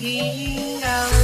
Tinggal